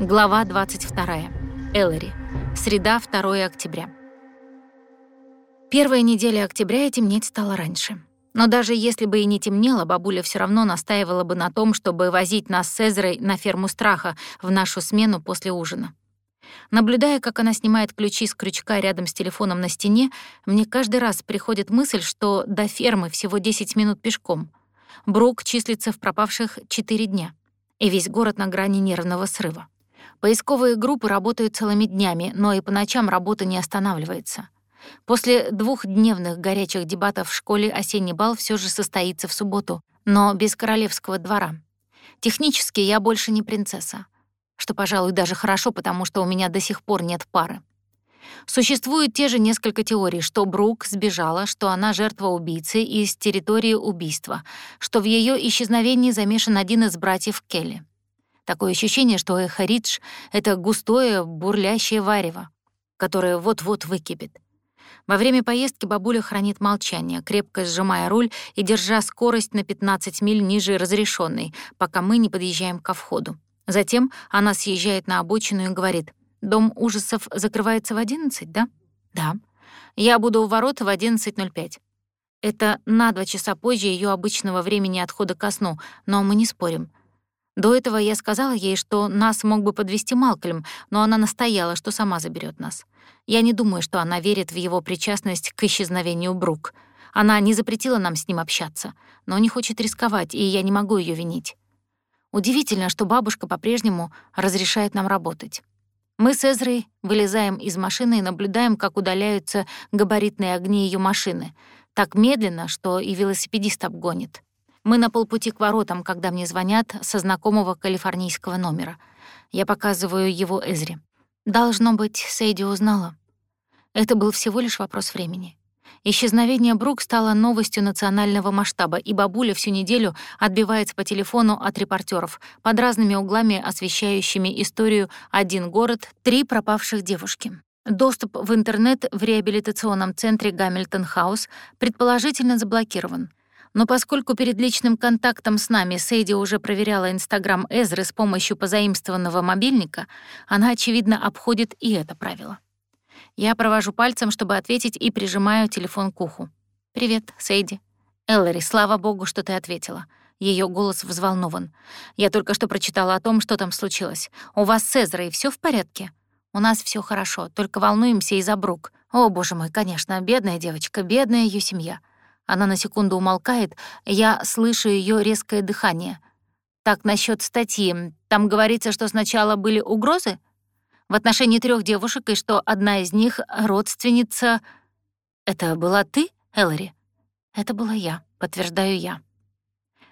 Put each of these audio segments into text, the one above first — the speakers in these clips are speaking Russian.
Глава 22. Эллари. Среда, 2 октября. Первая неделя октября и темнеть стало раньше. Но даже если бы и не темнело, бабуля все равно настаивала бы на том, чтобы возить нас с Эзрой на ферму страха в нашу смену после ужина. Наблюдая, как она снимает ключи с крючка рядом с телефоном на стене, мне каждый раз приходит мысль, что до фермы всего 10 минут пешком. Брук числится в пропавших 4 дня, и весь город на грани нервного срыва. Поисковые группы работают целыми днями, но и по ночам работа не останавливается. После двухдневных горячих дебатов в школе осенний бал все же состоится в субботу, но без королевского двора. Технически я больше не принцесса что, пожалуй, даже хорошо, потому что у меня до сих пор нет пары. Существуют те же несколько теорий, что Брук сбежала, что она жертва убийцы из территории убийства, что в ее исчезновении замешан один из братьев Келли. Такое ощущение, что Эхо Ридж — это густое, бурлящее варево, которое вот-вот выкипит. Во время поездки бабуля хранит молчание, крепко сжимая руль и держа скорость на 15 миль ниже разрешенной, пока мы не подъезжаем ко входу. Затем она съезжает на обочину и говорит, «Дом ужасов закрывается в 11, да?» «Да». «Я буду у ворот в 11.05». Это на два часа позже ее обычного времени отхода ко сну, но мы не спорим. До этого я сказала ей, что нас мог бы подвести Малкольм, но она настояла, что сама заберет нас. Я не думаю, что она верит в его причастность к исчезновению Брук. Она не запретила нам с ним общаться, но не хочет рисковать, и я не могу ее винить. Удивительно, что бабушка по-прежнему разрешает нам работать. Мы с Эзрой вылезаем из машины и наблюдаем, как удаляются габаритные огни ее машины. Так медленно, что и велосипедист обгонит. Мы на полпути к воротам, когда мне звонят со знакомого калифорнийского номера. Я показываю его Эзре. Должно быть, Сейди узнала. Это был всего лишь вопрос времени. Исчезновение Брук стало новостью национального масштаба, и бабуля всю неделю отбивается по телефону от репортеров, под разными углами освещающими историю «Один город, три пропавших девушки». Доступ в интернет в реабилитационном центре Гамильтон-хаус предположительно заблокирован. Но поскольку перед личным контактом с нами Сейди уже проверяла Инстаграм Эзры с помощью позаимствованного мобильника, она, очевидно, обходит и это правило. Я провожу пальцем, чтобы ответить, и прижимаю телефон к уху. «Привет, Сейди». «Эллари, слава богу, что ты ответила». Ее голос взволнован. «Я только что прочитала о том, что там случилось. У вас с Эзрой все в порядке?» «У нас все хорошо, только волнуемся из-за Брук. О, боже мой, конечно, бедная девочка, бедная ее семья». Она на секунду умолкает, я слышу ее резкое дыхание. «Так, насчет статьи. Там говорится, что сначала были угрозы?» в отношении трех девушек, и что одна из них — родственница... Это была ты, Эллари? Это была я, подтверждаю я.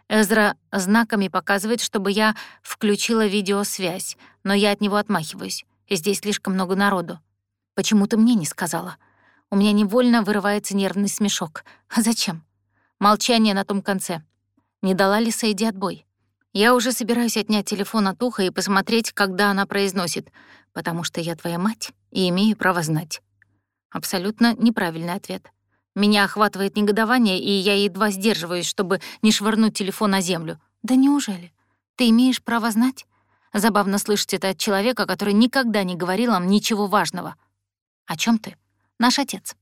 Эзра знаками показывает, чтобы я включила видеосвязь, но я от него отмахиваюсь. Здесь слишком много народу. Почему ты мне не сказала? У меня невольно вырывается нервный смешок. А зачем? Молчание на том конце. Не дала ли Сейди отбой? Я уже собираюсь отнять телефон от уха и посмотреть, когда она произносит потому что я твоя мать и имею право знать. Абсолютно неправильный ответ. Меня охватывает негодование, и я едва сдерживаюсь, чтобы не швырнуть телефон на землю. Да неужели? Ты имеешь право знать? Забавно слышать это от человека, который никогда не говорил нам ничего важного. О чем ты? Наш отец.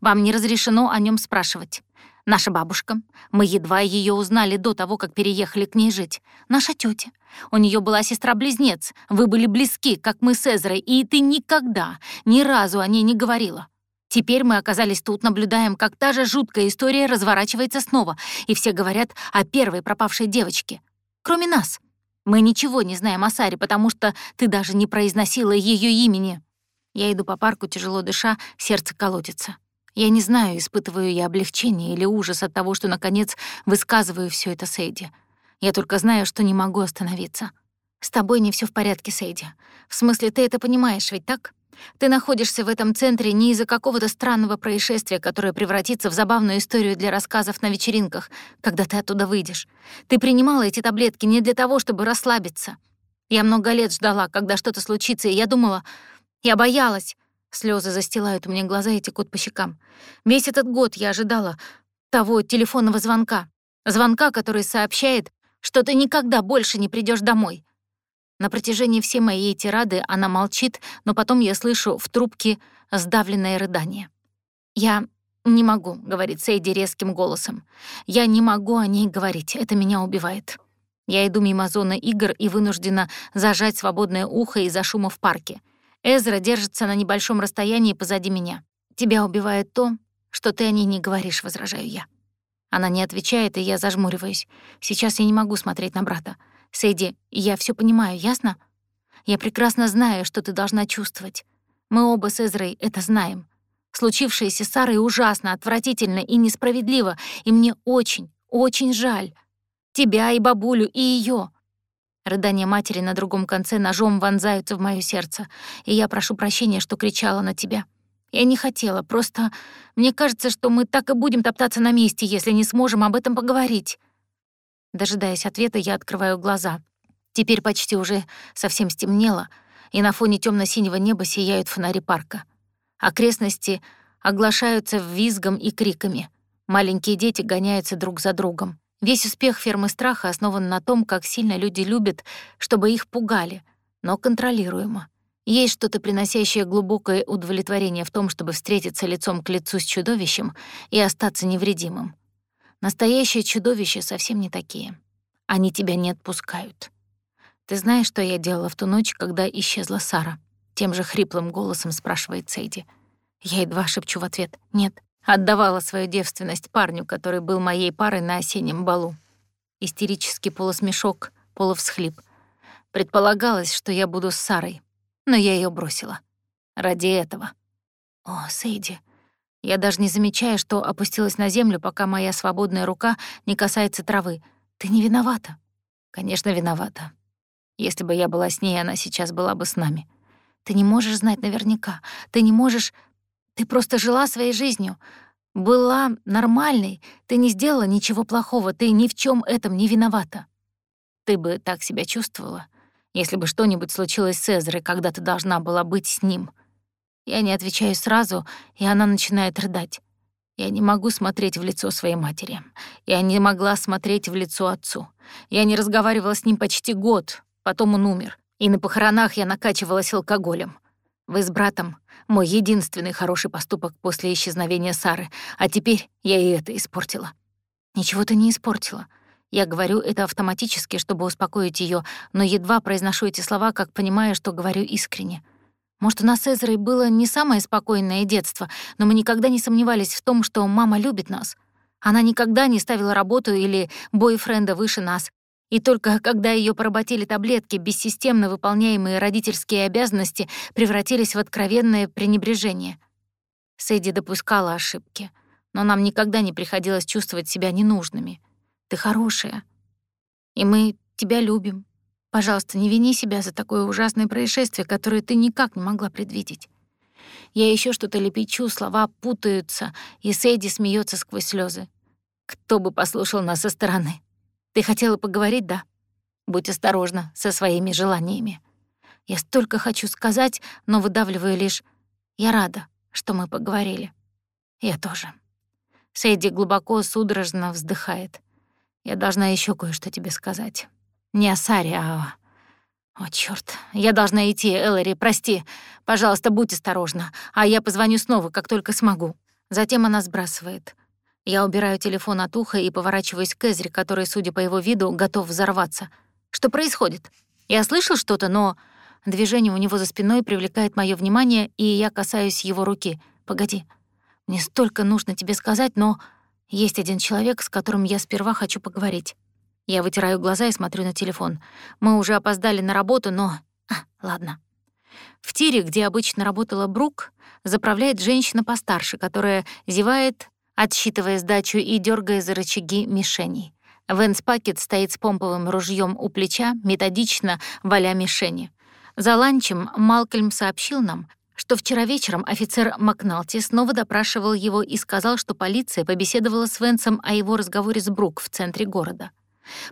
Вам не разрешено о нем спрашивать. Наша бабушка. Мы едва ее узнали до того, как переехали к ней жить. Наша тетя. У нее была сестра-близнец. Вы были близки, как мы с Эзрой, и ты никогда, ни разу о ней не говорила. Теперь мы оказались тут, наблюдаем, как та же жуткая история разворачивается снова, и все говорят о первой пропавшей девочке. Кроме нас. Мы ничего не знаем о Саре, потому что ты даже не произносила ее имени. Я иду по парку, тяжело дыша, сердце колотится. Я не знаю, испытываю я облегчение или ужас от того, что, наконец, высказываю все это Сейди. Я только знаю, что не могу остановиться. С тобой не все в порядке, Сейди. В смысле, ты это понимаешь, ведь так? Ты находишься в этом центре не из-за какого-то странного происшествия, которое превратится в забавную историю для рассказов на вечеринках, когда ты оттуда выйдешь. Ты принимала эти таблетки не для того, чтобы расслабиться. Я много лет ждала, когда что-то случится, и я думала... Я боялась. Слезы застилают мне глаза и текут по щекам. Весь этот год я ожидала того телефонного звонка. Звонка, который сообщает, что ты никогда больше не придешь домой. На протяжении всей моей тирады она молчит, но потом я слышу в трубке сдавленное рыдание. «Я не могу», — говорит Сейди резким голосом. «Я не могу о ней говорить, это меня убивает». Я иду мимо зоны игр и вынуждена зажать свободное ухо из-за шума в парке. Эзра держится на небольшом расстоянии позади меня. «Тебя убивает то, что ты о ней не говоришь», — возражаю я. Она не отвечает, и я зажмуриваюсь. Сейчас я не могу смотреть на брата. Сэйди, я все понимаю, ясно? Я прекрасно знаю, что ты должна чувствовать. Мы оба с Эзрой это знаем. Случившееся с Сарой ужасно, отвратительно и несправедливо, и мне очень, очень жаль. Тебя и бабулю, и ее. Рыдания матери на другом конце ножом вонзаются в моё сердце, и я прошу прощения, что кричала на тебя. Я не хотела, просто мне кажется, что мы так и будем топтаться на месте, если не сможем об этом поговорить. Дожидаясь ответа, я открываю глаза. Теперь почти уже совсем стемнело, и на фоне темно синего неба сияют фонари парка. Окрестности оглашаются визгом и криками. Маленькие дети гоняются друг за другом. Весь успех фермы страха основан на том, как сильно люди любят, чтобы их пугали, но контролируемо. Есть что-то, приносящее глубокое удовлетворение в том, чтобы встретиться лицом к лицу с чудовищем и остаться невредимым. Настоящие чудовища совсем не такие. Они тебя не отпускают. Ты знаешь, что я делала в ту ночь, когда исчезла Сара? Тем же хриплым голосом спрашивает Сейди. Я едва шепчу в ответ «нет». Отдавала свою девственность парню, который был моей парой на осеннем балу. Истерический полусмешок, полувсхлип. Предполагалось, что я буду с Сарой, но я ее бросила. Ради этого. О, Сейди, я даже не замечаю, что опустилась на землю, пока моя свободная рука не касается травы. Ты не виновата? Конечно, виновата. Если бы я была с ней, она сейчас была бы с нами. Ты не можешь знать наверняка. Ты не можешь... Ты просто жила своей жизнью. Была нормальной. Ты не сделала ничего плохого. Ты ни в чем этом не виновата. Ты бы так себя чувствовала, если бы что-нибудь случилось с Эзрой, когда ты должна была быть с ним. Я не отвечаю сразу, и она начинает рыдать. Я не могу смотреть в лицо своей матери. Я не могла смотреть в лицо отцу. Я не разговаривала с ним почти год, потом он умер. И на похоронах я накачивалась алкоголем. Вы с братом — мой единственный хороший поступок после исчезновения Сары, а теперь я и это испортила. Ничего ты не испортила. Я говорю это автоматически, чтобы успокоить ее, но едва произношу эти слова, как понимаю, что говорю искренне. Может, у нас с Эзрой было не самое спокойное детство, но мы никогда не сомневались в том, что мама любит нас. Она никогда не ставила работу или бойфренда выше нас. И только когда ее поработили таблетки, бессистемно выполняемые родительские обязанности превратились в откровенное пренебрежение. Сэдди допускала ошибки, но нам никогда не приходилось чувствовать себя ненужными — ты хорошая. И мы тебя любим. Пожалуйста, не вини себя за такое ужасное происшествие, которое ты никак не могла предвидеть. Я еще что-то лепечу, слова путаются, и Сэдди смеется сквозь слезы. Кто бы послушал нас со стороны? Ты хотела поговорить, да? Будь осторожна со своими желаниями. Я столько хочу сказать, но выдавливаю лишь «Я рада, что мы поговорили». Я тоже. Сэдди глубоко, судорожно вздыхает. Я должна еще кое-что тебе сказать. Не о Саре, а... О, чёрт, я должна идти, Эллари, прости. Пожалуйста, будь осторожна, а я позвоню снова, как только смогу. Затем она сбрасывает. Я убираю телефон от уха и поворачиваюсь к Эзри, который, судя по его виду, готов взорваться. Что происходит? Я слышал что-то, но... Движение у него за спиной привлекает моё внимание, и я касаюсь его руки. Погоди. Мне столько нужно тебе сказать, но... Есть один человек, с которым я сперва хочу поговорить. Я вытираю глаза и смотрю на телефон. Мы уже опоздали на работу, но... А, ладно. В тире, где обычно работала Брук, заправляет женщина постарше, которая зевает, отсчитывая сдачу и дергая за рычаги мишеней. Венс Пакет стоит с помповым ружьем у плеча, методично валя мишени. За ланчем Малкольм сообщил нам, что вчера вечером офицер Макналти снова допрашивал его и сказал, что полиция побеседовала с Венсом о его разговоре с Брук в центре города.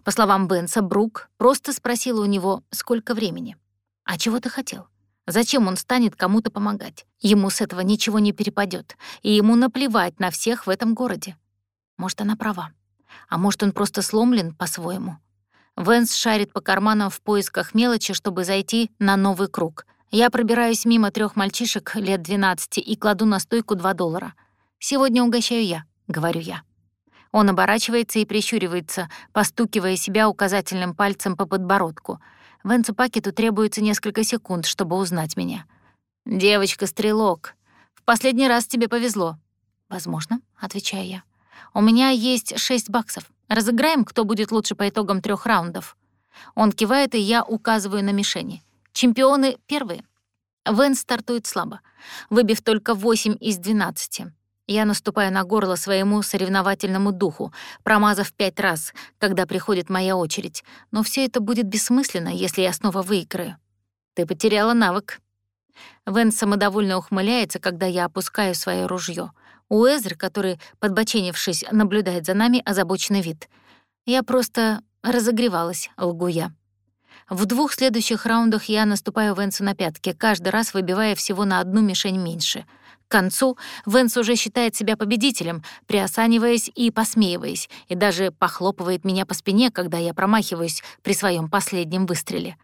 По словам Венса, Брук просто спросила у него, сколько времени. «А чего ты хотел? Зачем он станет кому-то помогать? Ему с этого ничего не перепадет, и ему наплевать на всех в этом городе». Может, она права. А может, он просто сломлен по-своему. Венс шарит по карманам в поисках мелочи, чтобы зайти на новый круг. Я пробираюсь мимо трех мальчишек лет 12 и кладу на стойку 2 доллара. «Сегодня угощаю я», — говорю я. Он оборачивается и прищуривается, постукивая себя указательным пальцем по подбородку. Венсу Пакету требуется несколько секунд, чтобы узнать меня. «Девочка-стрелок, в последний раз тебе повезло». «Возможно», — отвечаю я. «У меня есть шесть баксов. Разыграем, кто будет лучше по итогам трех раундов». Он кивает, и я указываю на мишени. Чемпионы первые. Вен стартует слабо, выбив только 8 из 12. Я наступаю на горло своему соревновательному духу, промазав пять раз, когда приходит моя очередь. Но все это будет бессмысленно, если я снова выиграю. Ты потеряла навык. Вен самодовольно ухмыляется, когда я опускаю свое ружье. Уэзер, который, подбоченившись, наблюдает за нами, озабоченный вид. Я просто разогревалась, лгу я. В двух следующих раундах я наступаю Венсу на пятки, каждый раз выбивая всего на одну мишень меньше. Концу Венс уже считает себя победителем, приосаниваясь и посмеиваясь, и даже похлопывает меня по спине, когда я промахиваюсь при своем последнем выстреле.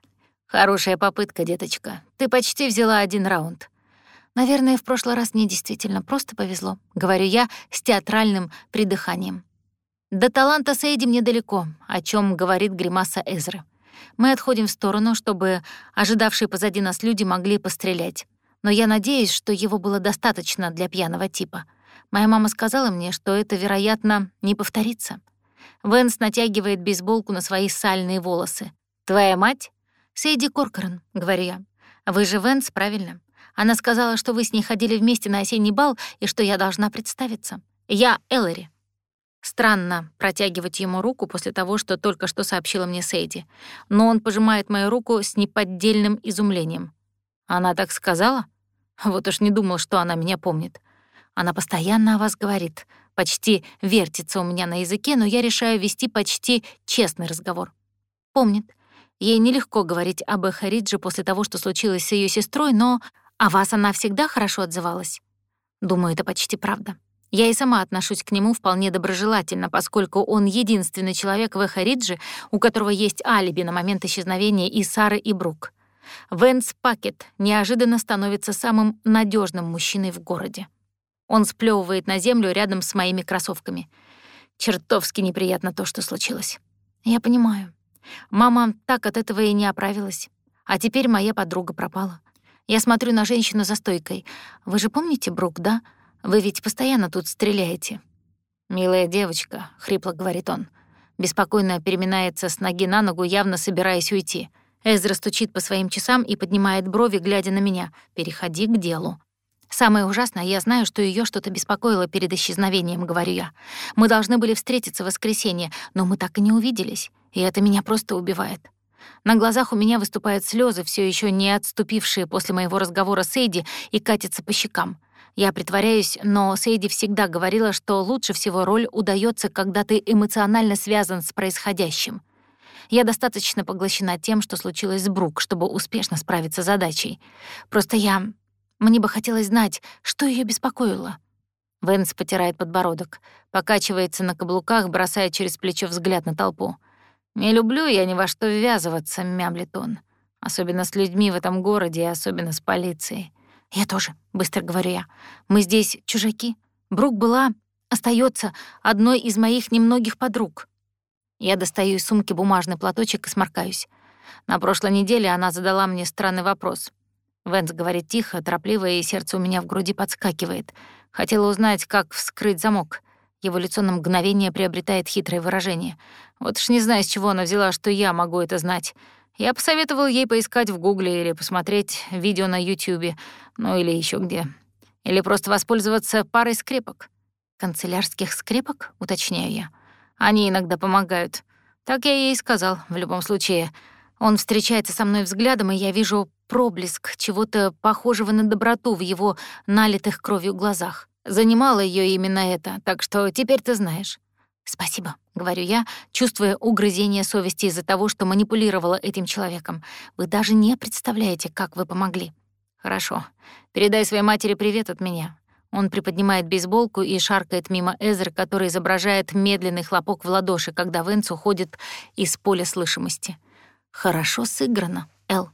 «Хорошая попытка, деточка. Ты почти взяла один раунд. Наверное, в прошлый раз мне действительно просто повезло, говорю я с театральным придыханием. До таланта Сейди мне далеко, о чем говорит гримаса Эзры. Мы отходим в сторону, чтобы ожидавшие позади нас люди могли пострелять. Но я надеюсь, что его было достаточно для пьяного типа. Моя мама сказала мне, что это, вероятно, не повторится. Венс натягивает бейсболку на свои сальные волосы. «Твоя мать?» «Сейди Коркорен», — говорю я. «Вы же Венс, правильно?» Она сказала, что вы с ней ходили вместе на осенний бал и что я должна представиться. Я Эллари. Странно протягивать ему руку после того, что только что сообщила мне Сейди, но он пожимает мою руку с неподдельным изумлением. Она так сказала? Вот уж не думал, что она меня помнит. Она постоянно о вас говорит, почти вертится у меня на языке, но я решаю вести почти честный разговор. Помнит. Ей нелегко говорить об Эхаридже после того, что случилось с ее сестрой, но о вас она всегда хорошо отзывалась? Думаю, это почти правда. Я и сама отношусь к нему вполне доброжелательно, поскольку он единственный человек в Эхаридже, у которого есть алиби на момент исчезновения и Сары, и Брук. Венс Пакет неожиданно становится самым надежным мужчиной в городе. Он сплевывает на землю рядом с моими кроссовками. Чертовски неприятно то, что случилось. Я понимаю. Мама так от этого и не оправилась. А теперь моя подруга пропала. Я смотрю на женщину за стойкой. Вы же помните Брук, да? Вы ведь постоянно тут стреляете. «Милая девочка», — хрипло говорит он. Беспокойно переминается с ноги на ногу, явно собираясь уйти. Эзра стучит по своим часам и поднимает брови, глядя на меня. «Переходи к делу». Самое ужасное, я знаю, что ее что-то беспокоило перед исчезновением, говорю я. Мы должны были встретиться в воскресенье, но мы так и не увиделись, и это меня просто убивает. На глазах у меня выступают слезы, все еще не отступившие после моего разговора с Эйди, и катятся по щекам. Я притворяюсь, но Сейди всегда говорила, что лучше всего роль удается, когда ты эмоционально связан с происходящим. Я достаточно поглощена тем, что случилось с Брук, чтобы успешно справиться с задачей. Просто я... Мне бы хотелось знать, что ее беспокоило. Венс потирает подбородок, покачивается на каблуках, бросая через плечо взгляд на толпу. «Не люблю я ни во что ввязываться», — мямлит он. «Особенно с людьми в этом городе и особенно с полицией». «Я тоже», — быстро говорю я. «Мы здесь чужаки. Брук была, остается одной из моих немногих подруг». Я достаю из сумки бумажный платочек и сморкаюсь. На прошлой неделе она задала мне странный вопрос. Венс говорит тихо, торопливо, и сердце у меня в груди подскакивает. Хотела узнать, как вскрыть замок. Его лицо на мгновение приобретает хитрое выражение. Вот уж не знаю, с чего она взяла, что я могу это знать. Я посоветовал ей поискать в Гугле или посмотреть видео на Ютьюбе, ну или еще где. Или просто воспользоваться парой скрепок. «Канцелярских скрепок?» — уточняю я. «Они иногда помогают». Так я ей сказал. В любом случае, он встречается со мной взглядом, и я вижу проблеск чего-то похожего на доброту в его налитых кровью глазах. Занимало ее именно это, так что теперь ты знаешь. «Спасибо», — говорю я, чувствуя угрызение совести из-за того, что манипулировала этим человеком. «Вы даже не представляете, как вы помогли». «Хорошо. Передай своей матери привет от меня. Он приподнимает бейсболку и шаркает мимо Эзры, который изображает медленный хлопок в ладоши, когда Венс уходит из поля слышимости. «Хорошо сыграно, Эл.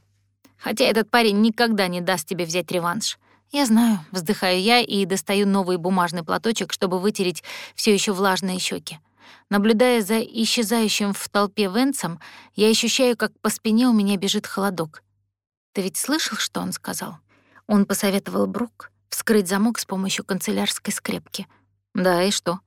Хотя этот парень никогда не даст тебе взять реванш. Я знаю, вздыхаю я и достаю новый бумажный платочек, чтобы вытереть все еще влажные щеки. Наблюдая за исчезающим в толпе Венсом, я ощущаю, как по спине у меня бежит холодок. Ты ведь слышал, что он сказал? Он посоветовал Брук вскрыть замок с помощью канцелярской скрепки. Да, и что?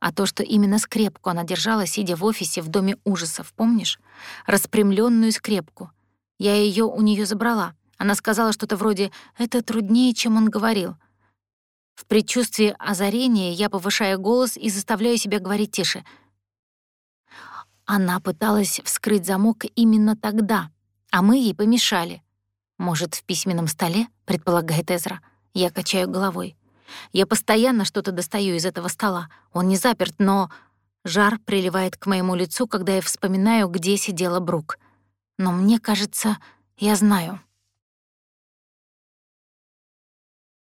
А то, что именно скрепку она держала, сидя в офисе в доме ужасов, помнишь? Распрямленную скрепку. Я ее у нее забрала. Она сказала что-то вроде «это труднее, чем он говорил». В предчувствии озарения я повышаю голос и заставляю себя говорить тише. Она пыталась вскрыть замок именно тогда, а мы ей помешали. «Может, в письменном столе?» — предполагает Эзра. Я качаю головой. Я постоянно что-то достаю из этого стола. Он не заперт, но... Жар приливает к моему лицу, когда я вспоминаю, где сидела Брук. Но мне кажется, я знаю —